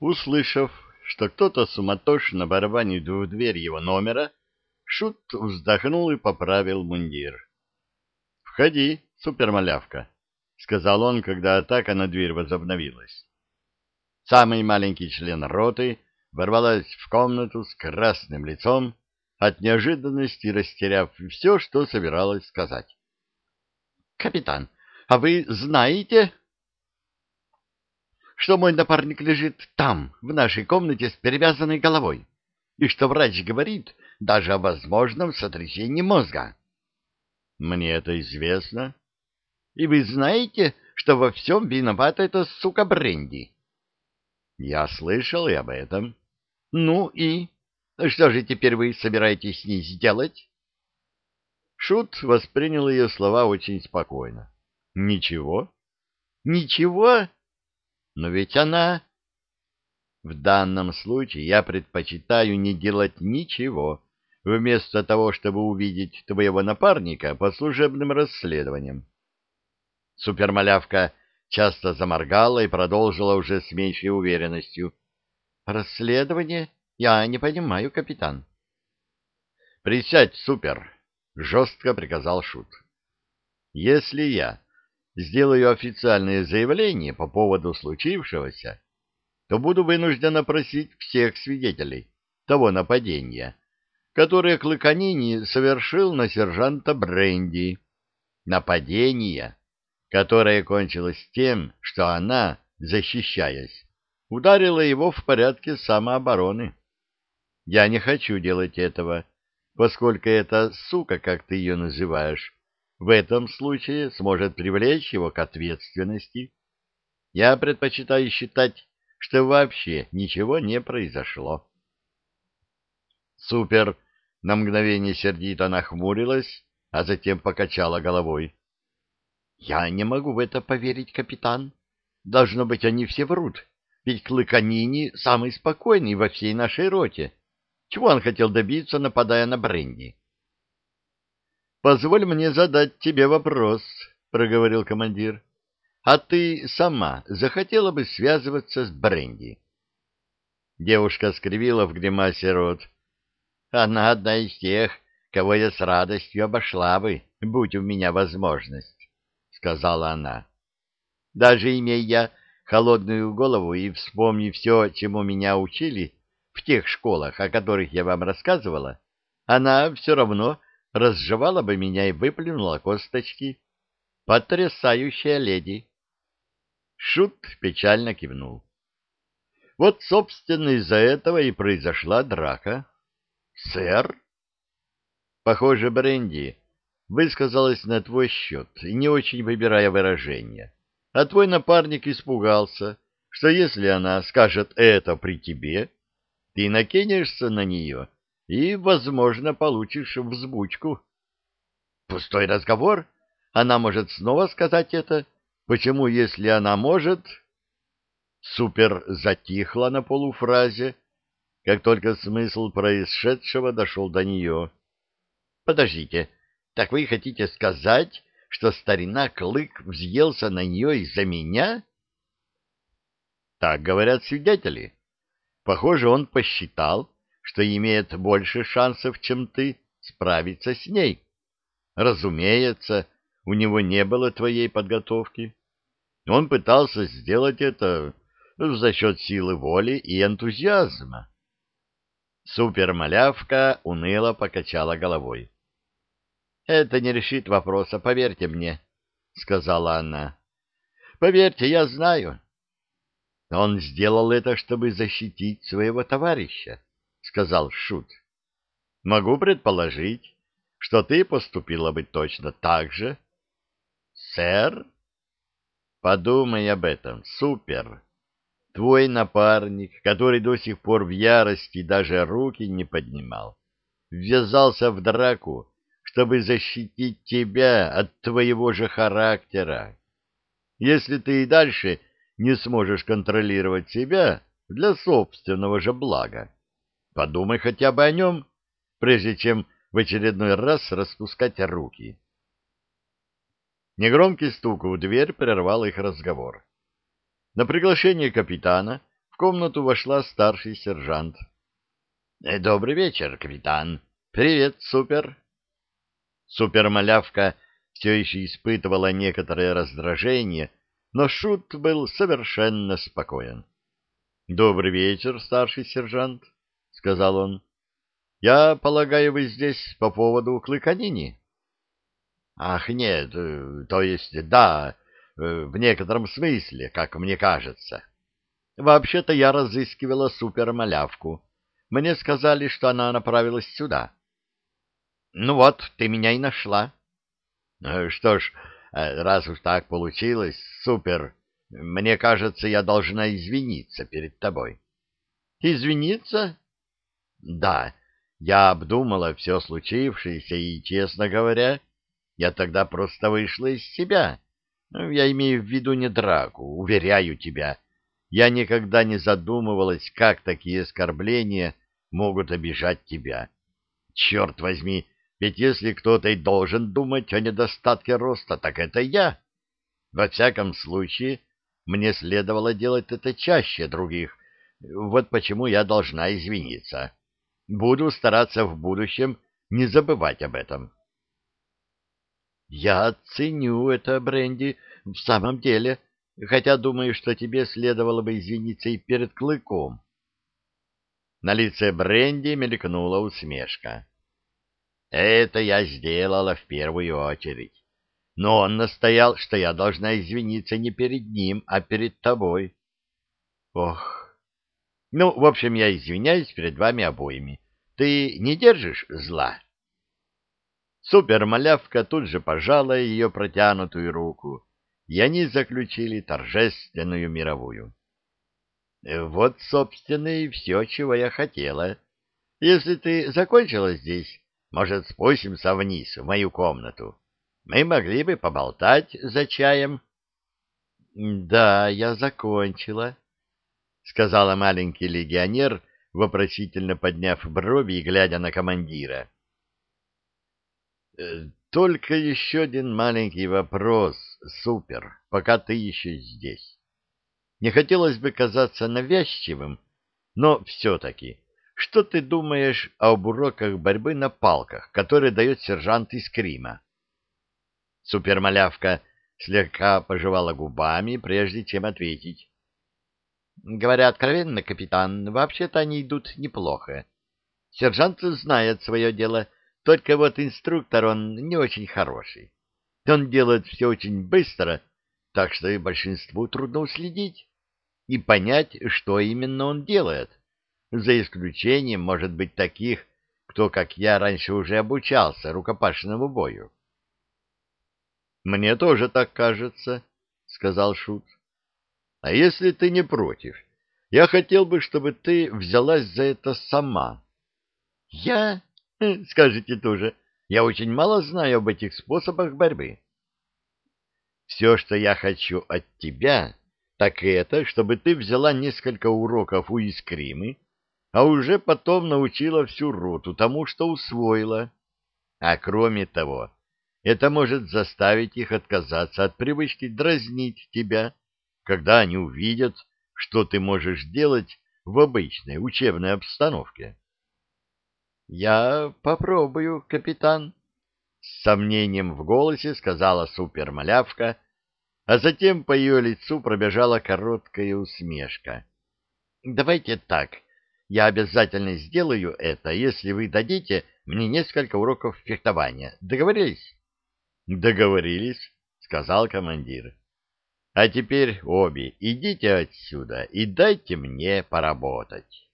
Услышав, что кто-то суматошно барабанит в дверь его номера, Шут вздохнул и поправил мундир. — Входи, супермалявка, — сказал он, когда атака на дверь возобновилась. Самый маленький член роты ворвалась в комнату с красным лицом, от неожиданности растеряв все, что собиралась сказать. — Капитан, а вы знаете, что мой напарник лежит там, в нашей комнате с перевязанной головой, и что врач говорит даже о возможном сотрясении мозга. Мне это известно. И вы знаете, что во всем виновата эта сука Бренди? Я слышал и об этом. Ну и? Что же теперь вы собираетесь с ней сделать? Шут воспринял ее слова очень спокойно. Ничего. Ничего? Но ведь она... В данном случае я предпочитаю не делать ничего, вместо того, чтобы увидеть твоего напарника по служебным расследованиям. Супермалявка часто заморгала и продолжила уже с меньшей уверенностью. «Расследование? Я не понимаю, капитан». «Присядь, супер!» — жестко приказал Шут. «Если я сделаю официальное заявление по поводу случившегося, то буду вынужден опросить всех свидетелей того нападения, которое Клыканини совершил на сержанта Бренди. Нападение, которое кончилось тем, что она, защищаясь, ударила его в порядке самообороны. Я не хочу делать этого, поскольку эта сука, как ты ее называешь, в этом случае сможет привлечь его к ответственности. Я предпочитаю считать, что вообще ничего не произошло. Супер на мгновение сердито нахмурилась, а затем покачала головой. — Я не могу в это поверить, капитан. Должно быть, они все врут, ведь Клыканини самый спокойный во всей нашей роте. Чего он хотел добиться, нападая на Бренди? — Позволь мне задать тебе вопрос, — проговорил командир. — А ты сама захотела бы связываться с Бренди? Девушка скривила в гримасе рот. — Она одна из тех, кого я с радостью обошла бы, будь у меня возможность, — сказала она. — Даже имея холодную голову и вспомни все, чему меня учили в тех школах, о которых я вам рассказывала, она все равно разжевала бы меня и выплюнула косточки. Потрясающая леди! Шут печально кивнул. Вот, собственно, из-за этого и произошла драка. Сэр? Похоже, Бренди высказалась на твой счет, не очень выбирая выражения. А твой напарник испугался, что если она скажет это при тебе, ты накинешься на нее и, возможно, получишь взбучку. Пустой разговор. Она может снова сказать это. Почему, если она может... Супер затихла на полуфразе, как только смысл происшедшего дошел до нее. — Подождите, так вы хотите сказать, что старина Клык взъелся на нее из-за меня? — Так говорят свидетели. Похоже, он посчитал, что имеет больше шансов, чем ты, справиться с ней. Разумеется, у него не было твоей подготовки. Он пытался сделать это за счет силы воли и энтузиазма. Супермалявка уныло покачала головой. — Это не решит вопроса, поверьте мне, — сказала она. — Поверьте, я знаю. Он сделал это, чтобы защитить своего товарища. — сказал Шут. — Могу предположить, что ты поступила бы точно так же. — Сэр? — Подумай об этом, супер. Твой напарник, который до сих пор в ярости даже руки не поднимал, ввязался в драку, чтобы защитить тебя от твоего же характера. Если ты и дальше не сможешь контролировать себя для собственного же блага, Подумай хотя бы о нем, прежде чем в очередной раз распускать руки. Негромкий стук в дверь прервал их разговор. На приглашение капитана в комнату вошла старший сержант. «Э, «Добрый вечер, капитан. Привет, супер!» Супермалявка все еще испытывала некоторое раздражение, но Шут был совершенно спокоен. «Добрый вечер, старший сержант», — сказал он. «Я полагаю, вы здесь по поводу клыканини?» «Ах, нет, э, то есть, да, э, в некотором смысле, как мне кажется. Вообще-то я разыскивала супермалявку. Мне сказали, что она направилась сюда». «Ну вот, ты меня и нашла». «Ну «Что ж, э, раз уж так получилось, супер, мне кажется, я должна извиниться перед тобой». «Извиниться?» «Да, я обдумала все случившееся, и, честно говоря, я тогда просто вышла из себя. Ну, я имею в виду не драку, уверяю тебя. Я никогда не задумывалась, как такие оскорбления могут обижать тебя. Черт возьми, ведь если кто-то и должен думать о недостатке роста, так это я. Во всяком случае, мне следовало делать это чаще других. Вот почему я должна извиниться. Буду стараться в будущем не забывать об этом. Я ценю это, Бренди, в самом деле, хотя думаю, что тебе следовало бы извиниться и перед Клыком. На лице Бренди мелькнула усмешка. Это я сделала в первую очередь. Но он настоял, что я должна извиниться не перед ним, а перед тобой. Ох. Ну, в общем, я извиняюсь перед вами обоими. Ты не держишь зла? Супермалявка тут же пожала ее протянутую руку, и они заключили торжественную мировую. Вот, собственно, и все, чего я хотела. Если ты закончила здесь, может, спустимся вниз, в мою комнату. Мы могли бы поболтать за чаем. — Да, я закончила, — сказала маленький легионер, вопросительно подняв брови и глядя на командира. «Э, — Только еще один маленький вопрос, супер, пока ты еще здесь. Не хотелось бы казаться навязчивым, но все-таки что ты думаешь об уроках борьбы на палках, которые дает сержант из Крима? Супермалявка слегка пожевала губами, прежде чем ответить. Говоря откровенно, капитан, вообще-то они идут неплохо. Сержант знает свое дело, только вот инструктор он не очень хороший. Он делает все очень быстро, так что и большинству трудно уследить и понять, что именно он делает за исключением, может быть, таких, кто, как я, раньше уже обучался рукопашному бою. — Мне тоже так кажется, — сказал Шут. — А если ты не против, я хотел бы, чтобы ты взялась за это сама. — Я? — скажите тоже. Я очень мало знаю об этих способах борьбы. — Все, что я хочу от тебя, так это, чтобы ты взяла несколько уроков у Искримы, а уже потом научила всю роту тому, что усвоила. А кроме того, это может заставить их отказаться от привычки дразнить тебя, когда они увидят, что ты можешь делать в обычной учебной обстановке. — Я попробую, капитан, — с сомнением в голосе сказала супермалявка, а затем по ее лицу пробежала короткая усмешка. — Давайте так, — я обязательно сделаю это, если вы дадите мне несколько уроков фехтования. Договорились? Договорились, сказал командир. А теперь обе идите отсюда и дайте мне поработать.